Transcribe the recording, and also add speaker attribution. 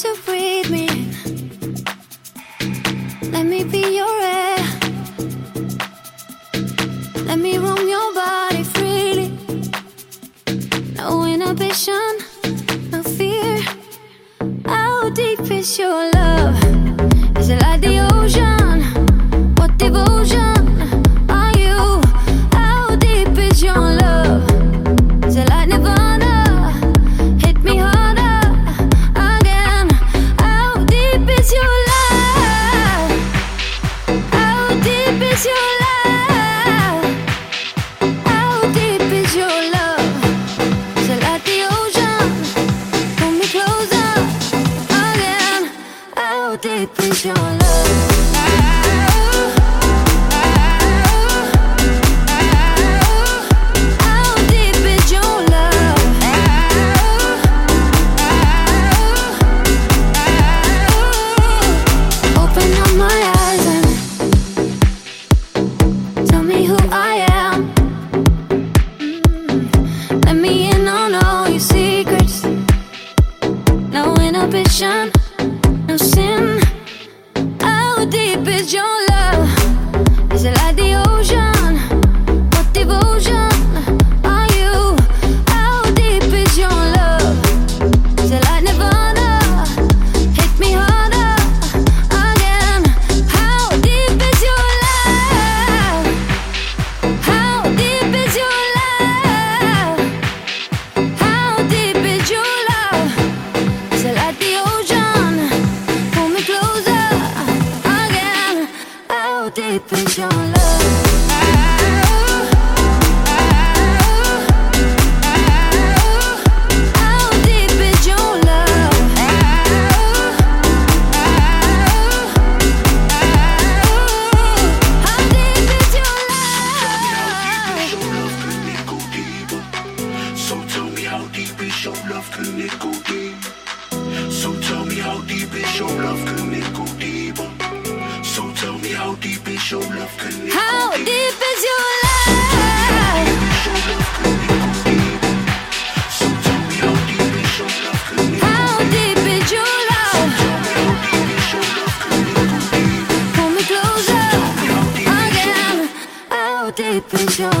Speaker 1: to breathe me. Let me be your air. Let me roam your body freely. No inhibition, no fear. How deep is your love? Is it like the ocean? Deep is your love? How deep is your love? How deep is your love? How deep is your love?
Speaker 2: So tell me how deep is your love, can it go deep? Deep is your love, can How
Speaker 1: deep? is your love?
Speaker 2: So tell me how deep is your love, can it
Speaker 1: How deep is your love? Pull me closer again. How deep is your